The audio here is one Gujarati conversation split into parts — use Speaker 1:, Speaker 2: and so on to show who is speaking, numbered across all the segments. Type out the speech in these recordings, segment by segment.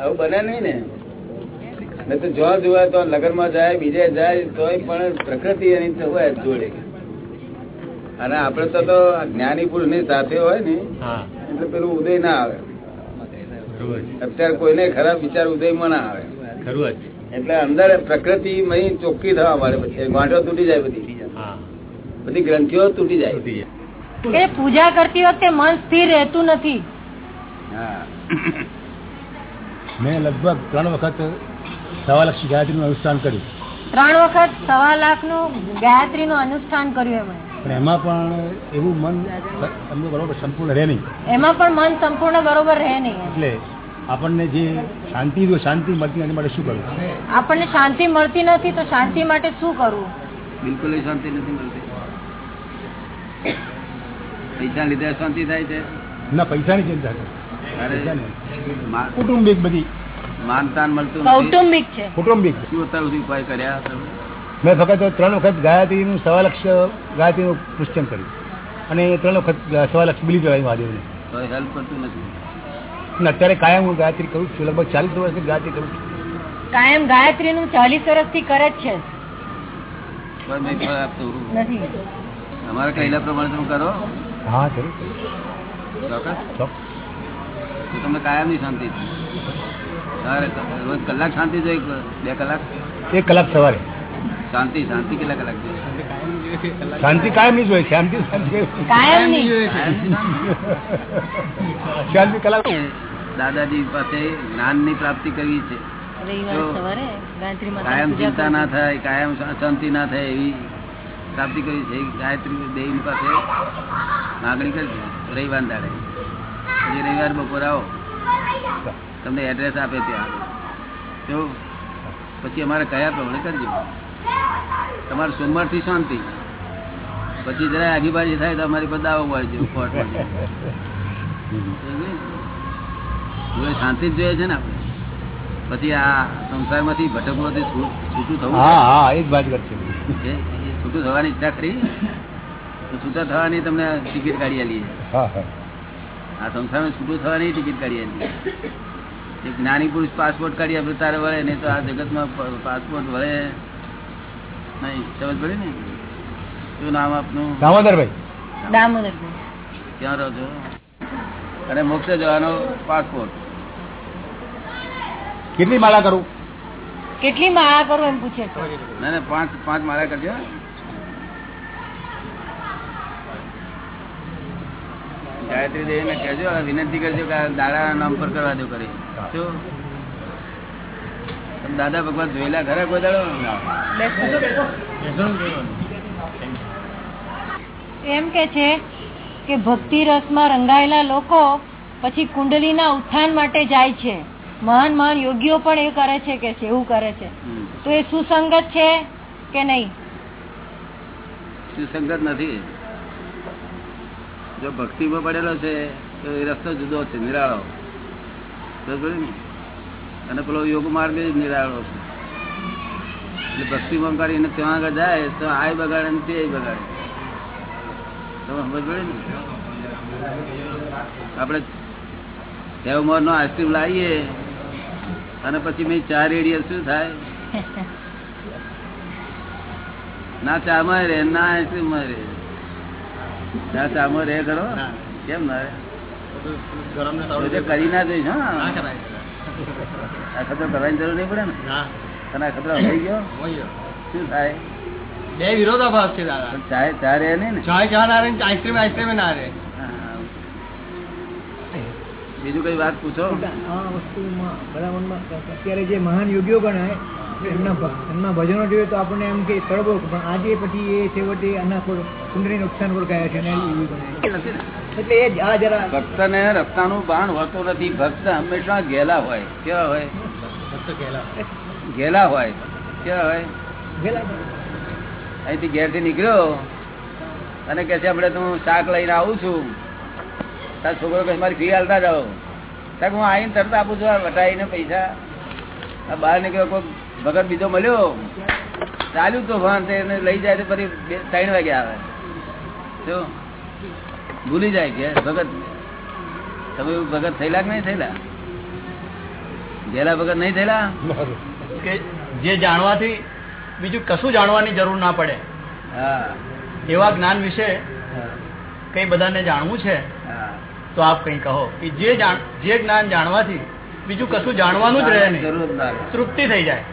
Speaker 1: આવું બને નહીં ને. નહીં તો જો જોવા તો લગ્નમાં જાય બીજે જાય તોય પણ પ્રકૃતિ એની હોય જોડે. અને આપડે તો તો જ્ઞાની પુરુષની સાથે હોય ને એટલે પેલું ઉદય ના આવે. અત્યારે કોઈને ખરાબ વિચાર ઉદયમાં ના આવે.
Speaker 2: ખરું જ.
Speaker 1: એટલે અંદર પ્રકૃતિ મહી ચોખ્ખી થવા મારે પછી ગાંઠો તૂટી જાય બધી. બધી ગ્રંથિઓ તૂટી જાય.
Speaker 2: તૂટી જાય.
Speaker 3: પૂજા કરતી વખતે મન સ્થિર રહેતું નથી.
Speaker 1: હા.
Speaker 4: મેં લગભગ ત્રણ વખત સવા લક્ષ ગાયત્રીનું અનુષ્ઠાન કર્યું.
Speaker 3: ત્રણ વખત સવા લાખનું ગાયત્રી નું અનુષ્ઠાન કર્યું એમાં
Speaker 4: પણ એમાં પણ એવું મન અમને બરોબર સંપૂર્ણ રહે નહીં.
Speaker 3: એમાં પણ મન સંપૂર્ણ બરોબર રહે નહીં.
Speaker 4: એટલે આપણને જે શાંતિ જો શાંતિ મળતી નથી માટે શું કરવું?
Speaker 3: આપણને શાંતિ મળતી નથી તો શાંતિ માટે શું કરવું?
Speaker 1: બિલકુલ શાંતિ નથી મળતી. પૈસા લીધે શાંતિ થાય છે.
Speaker 4: ના પૈસાની ચિંતા કુટુંબિક બધી
Speaker 1: માનતાન મળતું નથી.
Speaker 3: કૌટુંબિક છે.
Speaker 4: કુટુંબિક.
Speaker 1: શું અત્યાર સુધી ઉપાય કર્યા
Speaker 4: મેં ફક્ત ત્રણ વખત ગાયત્રીનું સવા લક્ષ ગાયત્રીનું પુષ્ટન કર્યું. અને ત્રણ વખત સવા લક્ષ બિલી ચડાવી મહાદેવને.
Speaker 1: તો હેલ્પ કરતું નથી.
Speaker 4: અત્યારે કાયમ હું ગાયત્રી કરું છું. લગભગ ચાલીસ વર્ષથી ગાયત્રી કરું છું.
Speaker 3: કાયમ ગાયત્રી નું ચાલીસ વર્ષથી કરે જ છે.
Speaker 1: અમારા કહેલા પ્રમાણે તમે કરો.
Speaker 4: હા જરૂર.
Speaker 1: ચોક્કસ. તમને કાયમની શાંતિ છે. રોજ કલાક શાંતિ જોઈએ બે કલાક?
Speaker 4: એક કલાક સવારે.
Speaker 1: શાંતિ શાંતિ કેટલા કલાક જોઈએ?
Speaker 4: શાંતિ કાયમ નહીં જોઈએ શાંતિ શાંતિ
Speaker 3: કાયમ
Speaker 4: શાંતિ કલાક.
Speaker 1: દાદાજી પાસે જ્ઞાનની પ્રાપ્તિ કરવી છે. તો કાયમ ચિંતા ના થાય કાયમ શાંતિ ના થાય એવી પ્રાપ્તિ કરવી છે. ગાયત્રી દેવી પાસે માગણી કરી રવિવાર દાડે. રવિવાર બપોર આવો. તમને એડ્રેસ આપે ત્યાં. તો પછી અમારે કયા પ્રમાણે કરજો. તમારે સોમવારથી શાંતિ. પછી જરા આગીબાજી થાય તો અમારી બધા દાવો મળજો કોર્ટમાં શાંતિ જ જોઈએ છે ને આપણે. પછી આ સંસારમાંથી ભટકમાંથી છૂટું થવું
Speaker 4: હા હા એ જ વાત
Speaker 1: છે. છૂટું થવાની ઈચ્છા ખરી. તો છૂટા થવાની તમને ટિકિટ કાઢી
Speaker 4: હા
Speaker 1: આ સંસારમાં છૂટું થવાની ટિકિટ કાઢી એક જ્ઞાની પુરુષ પાસપોર્ટ કાઢી આપે તારે વળે નહીં તો આ જગતમાં પાસપોર્ટ વળે. નહીં સમજ પડી ને? શું નામ આપનું?
Speaker 4: દામોદરભાઈ.
Speaker 3: દામોદરભાઈ.
Speaker 1: ક્યાં રહો છો? અને મોક્ષ જવાનો પાસપોર્ટ
Speaker 4: કેટલી માળા કરું?
Speaker 3: કેટલી માળા કરું એમ પૂછે છે.
Speaker 1: ના ના પાંચ પાંચ માળા કરજો. ગાયત્રી દેવી ને કહેજો વિનંતી કરજો કે દાદાના નામ પર કરવા દો કરી. શું? દાદા ભગવાન જોયેલા ઘરે કોઈ દાડો?
Speaker 3: એમ કે છે કે ભક્તિ રસમાં રંગાયેલા લોકો પછી કુંડલીના ઉત્થાન માટે જાય છે. મહાન મહાન યોગીઓ પણ એ કરે છે કે છે એવું કરે છે. તો એ સુસંગત છે કે નહીં?
Speaker 1: સુસંગત નથી. જો ભક્તિમાં પડેલો છે તો એ રસ્તો જુદો છે નિરાળો. અને પેલો યોગ માર્ગ જ નિરાળો છે. એટલે ભક્તિમાં કરીને ત્યાં આગળ જાય તો આ બગાડે ને તે બગાડે. તમે સમજ પડે ને? આપણે હેવમોર નો આઈસ્ક્રીમ લાવીએ અને પછી મેં ચા રેડીએ શું થાય? ના ચામાં રે ના આઈસ્ક્રીમમાં રે ના ચામાં રે ખરો કેમ ના રે? કરી ના જોઈશ હા. આ ખતરો કરવાની જરૂર નહીં પડે ને? તને ખતરો થઈ ગયો? શું થાય?
Speaker 2: બે વિરોધાભાસ છે દાદા.
Speaker 1: ચાય ચા રે નહીં
Speaker 2: ચાય ચા ના રહે આઈસ્ક્રીમ આઈસ્ક્રીમ ના રહે.
Speaker 1: બીજું કઈ વાત પૂછો?
Speaker 5: આ વસ્તુમાં મનમાં અત્યારે જે મહાન યોગીઓ ગણાય એમના એમના ભજનો જોઈએ તો આપણને એમ કે તળબો પણ આજે પછી એ છેવટે આના પર કુંડળી નુકસાન પર ગયા છે. એટલે એ આ જરા
Speaker 1: ભક્ત ને રસ્તાનું બાણ હોતું નથી. ભક્ત હંમેશા ગેલા હોય. કેવા હોય? ગેલા હોય. કેવા હોય. અહીંથી ઘેરથી નીકળ્યો અને કે છે આપણે તું શાક લઈને આવું છું. તાર છોકરો કહે મારી ફી હાલતા જાઓ. તાર હું આવીને તરત આપું છું વટાઈને પૈસા. આ બહાર નીકળ્યો કોઈ ભગત બીજો મળ્યો. ચાલ્યું તો ભાન તે લઈ જાય તો ફરી બે- ત્રણ વાગે આવે. શું ભૂલી જાય કે ભગત. તમે ભગત થયેલા કે નહીં થયેલા? ગેલા ભગત નહીં થયેલા?
Speaker 2: કે જે જાણવાથી બીજું કશું જાણવાની જરૂર ના પડે.
Speaker 1: હા.
Speaker 2: એવા જ્ઞાન વિશે કઈ બધાને જાણવું છે તો આપ કઈ કહો કે જે જે જ્ઞાન જાણવાથી બીજું કશું જાણવાનું જ રહે નહીં. તૃપ્તિ થઈ જાય.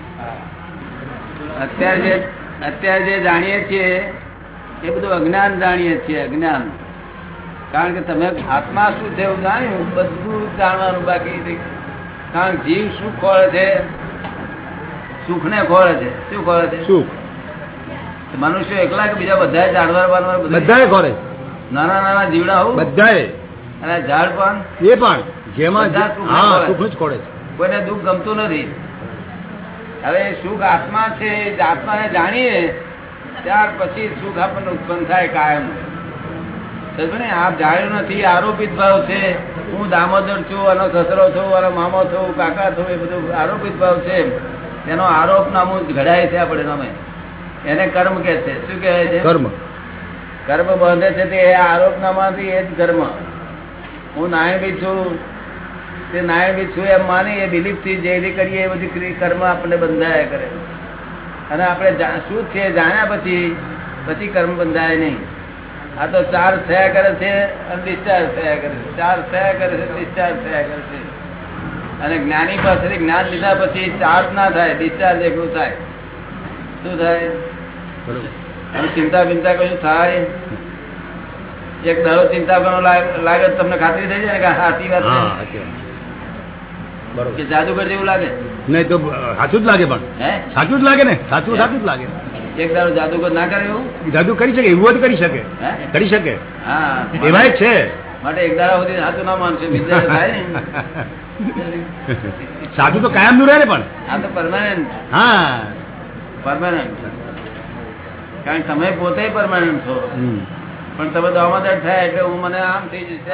Speaker 1: અત્યારે જે અત્યારે જે જાણીએ છીએ એ બધું અજ્ઞાન જાણીએ છીએ અજ્ઞાન. કારણ કે તમે આત્મા શું છે એવું જાણ્યું બધું જાણવાનું બાકી કારણ જીવ શું ખોળે છે? સુખ ને ખોળે છે. શું ખોળે છે?
Speaker 4: સુખ.
Speaker 1: મનુષ્ય એકલા કે બીજા બધા જાનવર બધા?
Speaker 4: ખોળે.
Speaker 1: નાના નાના જીવડા હોવું
Speaker 4: બધા
Speaker 1: અને ઝાડ પણ?
Speaker 4: એ પણ. જેમાં. સુખ જ ખોળે છે.
Speaker 1: કોઈને દુઃખ ગમતું નથી. હવે સુખ આત્મા છે આત્માને જાણીએ ત્યાર પછી સુખ આપણને ઉત્પન્ન થાય કાયમ. ને આપ જાણ્યું નથી આરોપિત ભાવ છે. હું દામોદર છું આનો સસરો છું આનો મામો છું કાકા છું એ બધું આરોપિત ભાવ છે એનો આરોપ નામું ઘડાય છે આપણે નામે એને કર્મ કે છે. શું કહેવાય છે?
Speaker 4: કર્મ.
Speaker 1: કર્મ બાંધે છે તે આરોપ નામાંથી એ જ કર્મ. હું નાયણભી છું. તે નાયણભી છું એમ માની એ બિલીફથી જે કરીએ એ બધી કર્મ આપણને બંધાયા કરે. અને આપણે શું છે જાણ્યા પછી પછી કર્મ બંધાય નહીં. આ તો ચાર થયા કરે છે અને ડિસ્ચાર્જ થયા કરે છે. ચાર થયા કરે છે ડિસ્ચાર્જ થયા કરે છે. અને જ્ઞાની પાસેથી જ્ઞાન લીધા પછી ચાર્જ ના થાય, ડિસ્ચાર્જ એકલું થાય. શું થાય? અને ચિંતા બિંતા કશું થાય? એક દરો ચિંતા કરવાનો લાગે તમને ખાતરી થઈ જાય કે સાચી વાત છે. કે જાદુગર જેવું લાગે?
Speaker 4: નહીં તો સાચું જ લાગે પણ. સાચું જ લાગે ને? સાચું સાચું જ લાગે.
Speaker 1: એક દાડો જાદુગર ના કરે એવું?
Speaker 4: જાદુ કરી શકે એવું જ કરી શકે. કરી શકે.
Speaker 1: હા
Speaker 4: એવા છે.
Speaker 1: માટે એક દાડા સુધી સાચું ના માનશે બીજા થાય ને.
Speaker 4: સાચું તો કાયમનું રહે ને પણ.
Speaker 1: આ તો પરમાનન્ટ
Speaker 4: હા.
Speaker 1: પરમાનન્ટ કારણ કે તમે પોતે પરમાનન્ટ છો. પણ તમે દામોદર થાય એટલે હું મને આમ થઈ જશે.